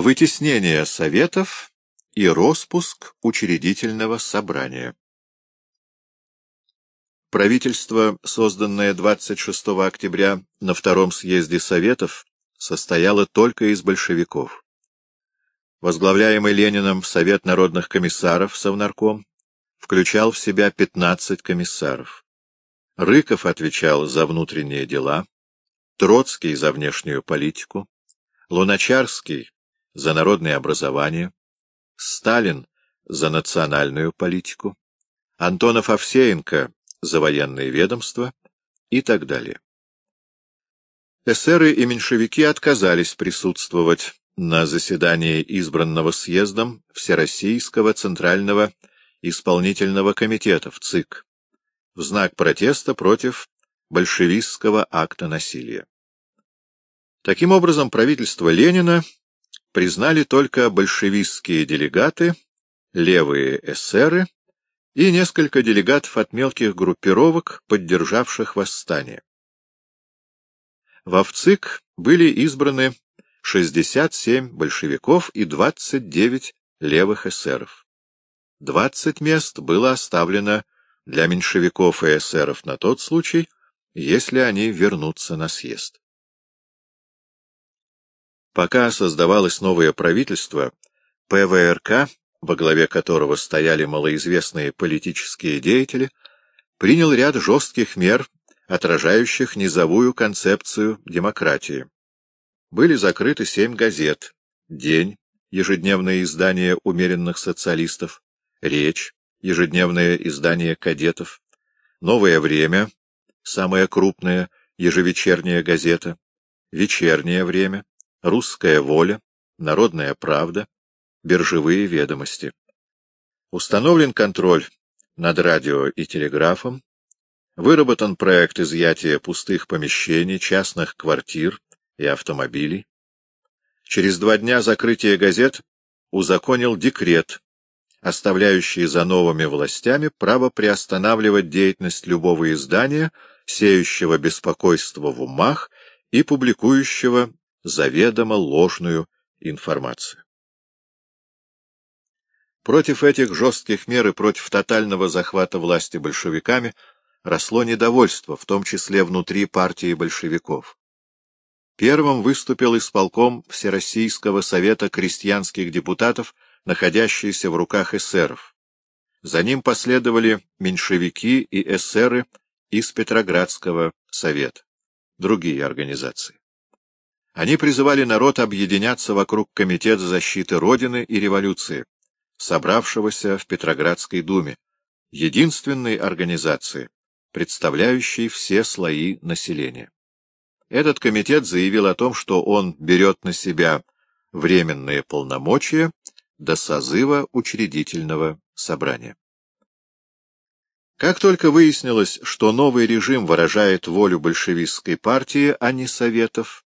Вытеснение советов и распуск учредительного собрания. Правительство, созданное 26 октября на Втором съезде Советов, состояло только из большевиков. Возглавляемый Лениным Совет народных комиссаров Совнарком включал в себя 15 комиссаров. Рыков отвечал за внутренние дела, Троцкий за внешнюю политику, Луначарский за народное образование, Сталин за национальную политику, Антонов-Овсеенко за военное ведомство и так далее. Эсеры и меньшевики отказались присутствовать на заседании избранного съездом Всероссийского Центрального Исполнительного Комитета в ЦИК в знак протеста против большевистского акта насилия. Таким образом, правительство Ленина признали только большевистские делегаты, левые эсеры и несколько делегатов от мелких группировок, поддержавших восстание. В ВЦИК были избраны 67 большевиков и 29 левых эсеров. 20 мест было оставлено для меньшевиков и эсеров на тот случай, если они вернутся на съезд. Пока создавалось новое правительство, ПВРК, во главе которого стояли малоизвестные политические деятели, принял ряд жестких мер, отражающих низовую концепцию демократии. Были закрыты семь газет «День», ежедневное издание умеренных социалистов, «Речь», ежедневное издание кадетов, «Новое время», самая крупная ежевечерняя газета, «Вечернее время», «Русская воля», «Народная правда», «Биржевые ведомости». Установлен контроль над радио и телеграфом, выработан проект изъятия пустых помещений, частных квартир и автомобилей. Через два дня закрытия газет узаконил декрет, оставляющий за новыми властями право приостанавливать деятельность любого издания, сеющего беспокойство в умах и публикующего заведомо ложную информацию. Против этих жестких мер и против тотального захвата власти большевиками росло недовольство, в том числе внутри партии большевиков. Первым выступил исполком Всероссийского совета крестьянских депутатов, находящийся в руках эсеров. За ним последовали меньшевики и эсеры из Петроградского совета, другие организации. Они призывали народ объединяться вокруг Комитета защиты Родины и революции, собравшегося в Петроградской думе, единственной организации, представляющей все слои населения. Этот комитет заявил о том, что он берет на себя временные полномочия до созыва учредительного собрания. Как только выяснилось, что новый режим выражает волю большевистской партии, а не советов,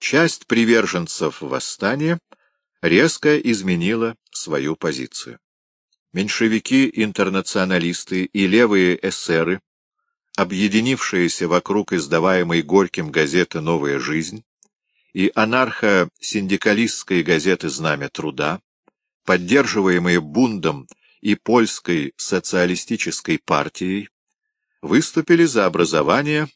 часть приверженцев восстания резко изменила свою позицию. Меньшевики-интернационалисты и левые эсеры объединившиеся вокруг издаваемой Горьким газеты «Новая жизнь» и анархо-синдикалистской газеты «Знамя труда», поддерживаемые Бундом и Польской социалистической партией, выступили за образование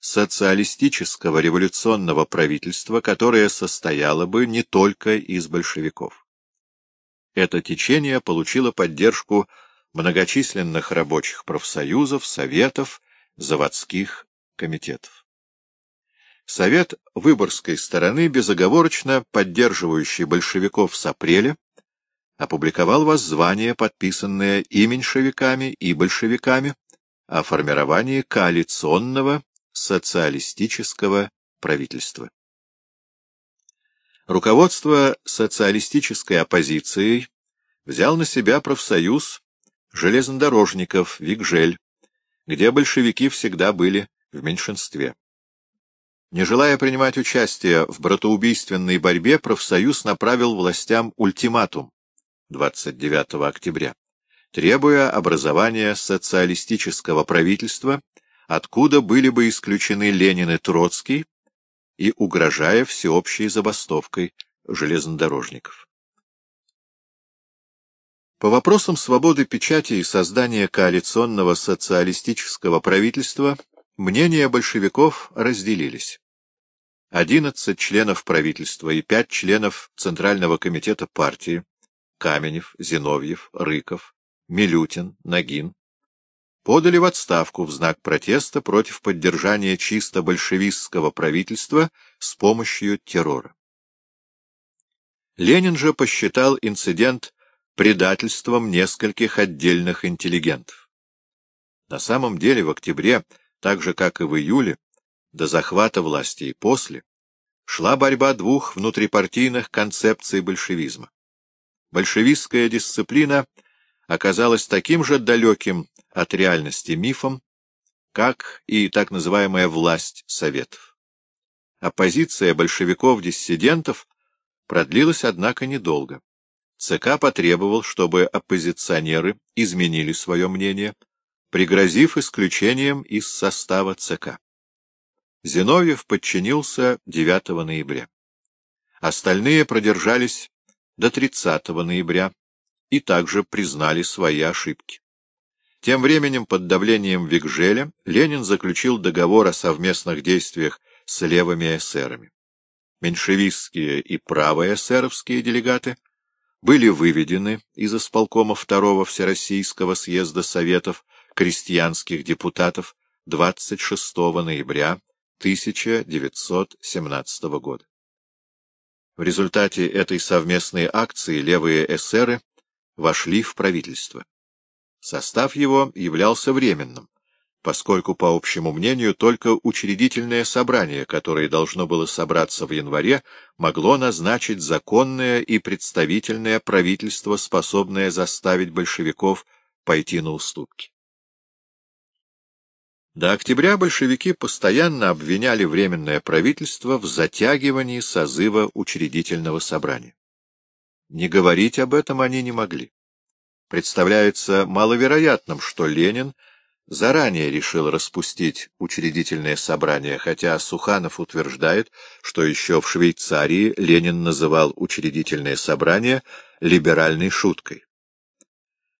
социалистического революционного правительства, которое состояло бы не только из большевиков. Это течение получило поддержку многочисленных рабочих профсоюзов, советов, заводских комитетов. Совет Выборгской стороны, безоговорочно поддерживающий большевиков с апреля, опубликовал воззвание, подписанное и меньшевиками, и большевиками, о формировании коалиционного социалистического правительства. Руководство социалистической оппозицией взял на себя профсоюз железнодорожников Викжель, где большевики всегда были в меньшинстве. Не желая принимать участие в братоубийственной борьбе, профсоюз направил властям ультиматум 29 октября, требуя образования социалистического правительства, откуда были бы исключены Ленин и Троцкий, и угрожая всеобщей забастовкой железнодорожников. По вопросам свободы печати и создания коалиционного социалистического правительства мнения большевиков разделились. 11 членов правительства и 5 членов Центрального комитета партии Каменев, Зиновьев, Рыков, Милютин, Нагин подали в отставку в знак протеста против поддержания чисто большевистского правительства с помощью террора. Ленин же посчитал инцидент предательством нескольких отдельных интеллигентов. На самом деле в октябре, так же как и в июле, до захвата власти и после, шла борьба двух внутрипартийных концепций большевизма. Большевистская дисциплина оказалась таким же далеким от реальности мифом, как и так называемая власть Советов. Оппозиция большевиков-диссидентов продлилась, однако, недолго. ЦК потребовал, чтобы оппозиционеры изменили свое мнение, пригрозив исключением из состава ЦК. Зиновьев подчинился 9 ноября. Остальные продержались до 30 ноября и также признали свои ошибки. Тем временем под давлением Викжеля Ленин заключил договор о совместных действиях с левыми эсерами. Меньшевистские и правые эсеровские делегаты были выведены из исполкома Второго Всероссийского съезда Советов крестьянских депутатов 26 ноября 1917 года. В результате этой совместной акции левые эсеры вошли в правительство. Состав его являлся временным, поскольку, по общему мнению, только учредительное собрание, которое должно было собраться в январе, могло назначить законное и представительное правительство, способное заставить большевиков пойти на уступки. До октября большевики постоянно обвиняли Временное правительство в затягивании созыва учредительного собрания. Не говорить об этом они не могли. Представляется маловероятным, что Ленин заранее решил распустить учредительное собрание, хотя Суханов утверждает, что еще в Швейцарии Ленин называл учредительное собрание либеральной шуткой.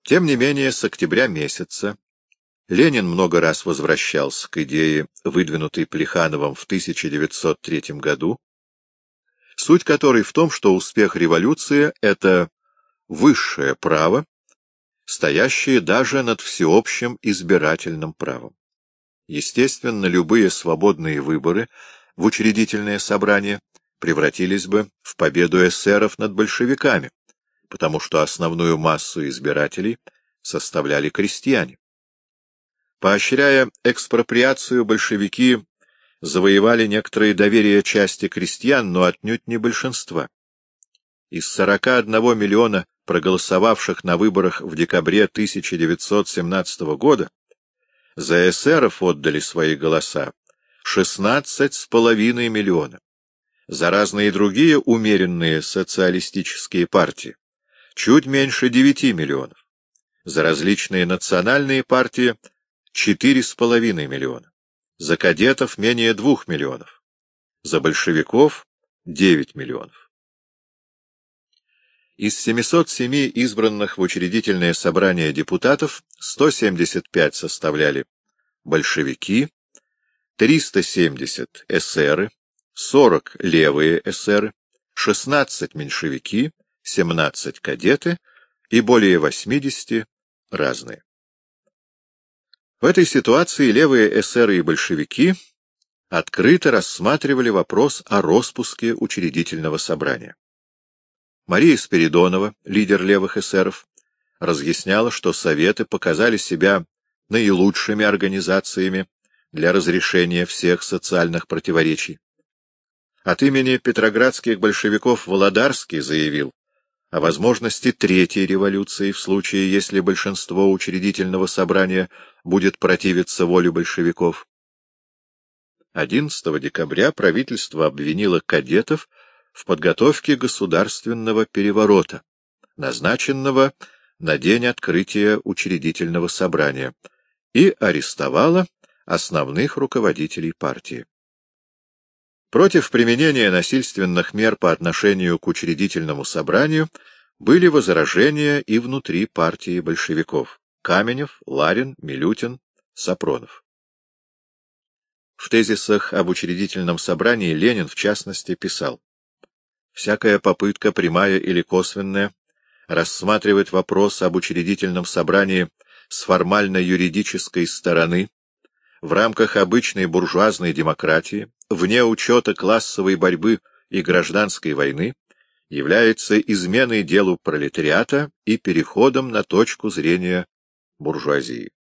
Тем не менее, с октября месяца Ленин много раз возвращался к идее, выдвинутой Плехановым в 1903 году, суть которой в том, что успех революции — это высшее право, стоящие даже над всеобщим избирательным правом. Естественно, любые свободные выборы в учредительное собрание превратились бы в победу эсеров над большевиками, потому что основную массу избирателей составляли крестьяне. Поощряя экспроприацию, большевики завоевали некоторые доверие части крестьян, но отнюдь не большинства. Из 41 миллиона проголосовавших на выборах в декабре 1917 года, за эсеров отдали свои голоса 16,5 миллиона. За разные другие умеренные социалистические партии чуть меньше 9 миллионов. За различные национальные партии 4,5 миллиона. За кадетов менее 2 миллионов. За большевиков 9 миллионов. Из 707 избранных в учредительное собрание депутатов 175 составляли большевики, 370 эсеры, 40 левые эсеры, 16 меньшевики, 17 кадеты и более 80 разные. В этой ситуации левые эсеры и большевики открыто рассматривали вопрос о распуске учредительного собрания. Мария Спиридонова, лидер левых эсеров, разъясняла, что Советы показали себя наилучшими организациями для разрешения всех социальных противоречий. От имени петроградских большевиков Володарский заявил о возможности Третьей революции в случае, если большинство учредительного собрания будет противиться воле большевиков. 11 декабря правительство обвинило кадетов в подготовке государственного переворота, назначенного на день открытия учредительного собрания, и арестовала основных руководителей партии. Против применения насильственных мер по отношению к учредительному собранию были возражения и внутри партии большевиков — Каменев, Ларин, Милютин, Сапронов. В тезисах об учредительном собрании Ленин, в частности, писал «Всякая попытка, прямая или косвенная, рассматривать вопрос об учредительном собрании с формально-юридической стороны в рамках обычной буржуазной демократии, вне учета классовой борьбы и гражданской войны, является изменой делу пролетариата и переходом на точку зрения буржуазии.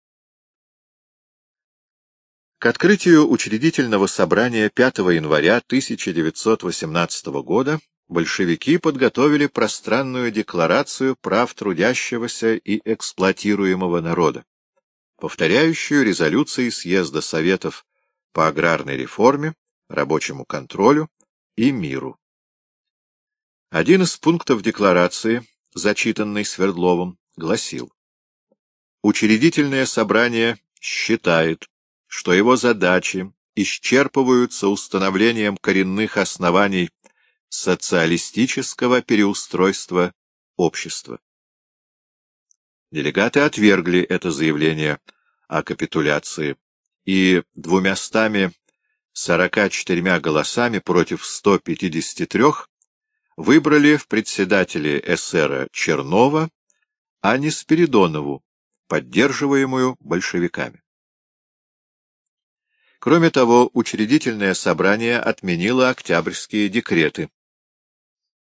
К открытию учредительного собрания 5 января 1918 года большевики подготовили пространную декларацию прав трудящегося и эксплуатируемого народа, повторяющую резолюции съезда Советов по аграрной реформе, рабочему контролю и миру. Один из пунктов декларации, зачитанный Свердловым, гласил «Учредительное собрание считает, что его задачи исчерпываются установлением коренных оснований социалистического переустройства общества. Делегаты отвергли это заявление о капитуляции и двумястами сорока четырьмя голосами против 153 выбрали в председатели эсера Чернова, а не Спиридонову, поддерживаемую большевиками. Кроме того, учредительное собрание отменило октябрьские декреты.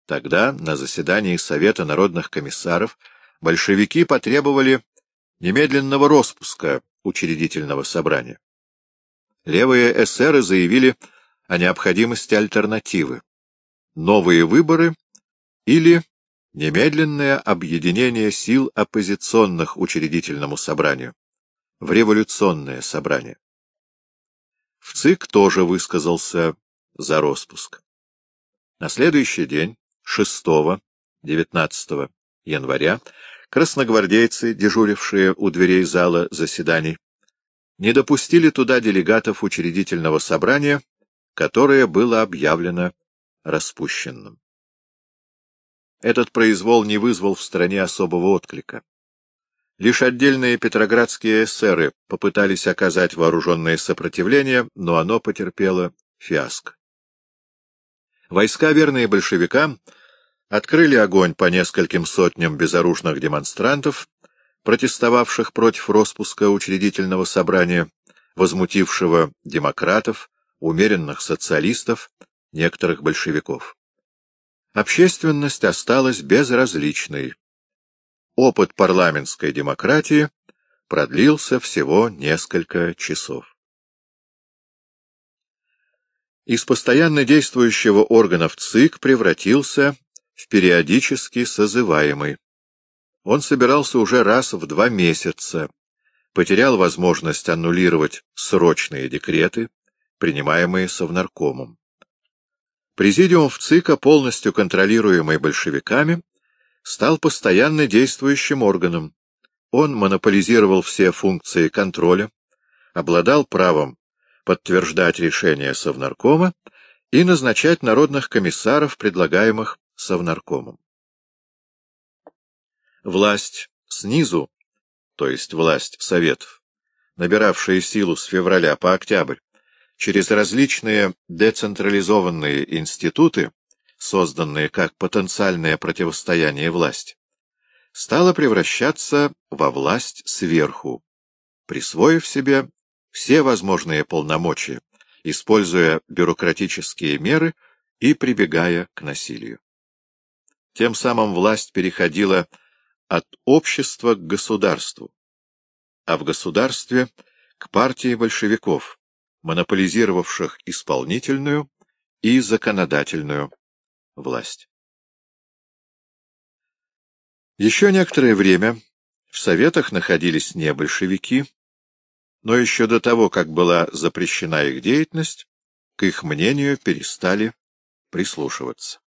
Тогда, на заседании Совета народных комиссаров, большевики потребовали немедленного распуска учредительного собрания. Левые эсеры заявили о необходимости альтернативы — новые выборы или немедленное объединение сил оппозиционных учредительному собранию в революционное собрание. В ЦИК тоже высказался за распуск. На следующий день, 6-19 января, красногвардейцы, дежурившие у дверей зала заседаний, не допустили туда делегатов учредительного собрания, которое было объявлено распущенным. Этот произвол не вызвал в стране особого отклика. Лишь отдельные петроградские эсеры попытались оказать вооруженное сопротивление, но оно потерпело фиаско. Войска, верные большевикам, открыли огонь по нескольким сотням безоружных демонстрантов, протестовавших против распуска учредительного собрания, возмутившего демократов, умеренных социалистов, некоторых большевиков. Общественность осталась безразличной опыт парламентской демократии продлился всего несколько часов. Из постоянно действующего органа в ЦИК превратился в периодически созываемый. Он собирался уже раз в два месяца, потерял возможность аннулировать срочные декреты, принимаемые Совнаркомом. Президиум в ЦИКа, полностью контролируемый большевиками, стал постоянно действующим органом. Он монополизировал все функции контроля, обладал правом подтверждать решения Совнаркома и назначать народных комиссаров, предлагаемых Совнаркомом. Власть снизу, то есть власть Советов, набиравшая силу с февраля по октябрь, через различные децентрализованные институты, созданное как потенциальное противостояние власти, стало превращаться во власть сверху, присвоив себе все возможные полномочия, используя бюрократические меры и прибегая к насилию. Тем самым власть переходила от общества к государству, а в государстве — к партии большевиков, монополизировавших исполнительную и законодательную власть. Еще некоторое время в Советах находились не большевики, но еще до того, как была запрещена их деятельность, к их мнению перестали прислушиваться.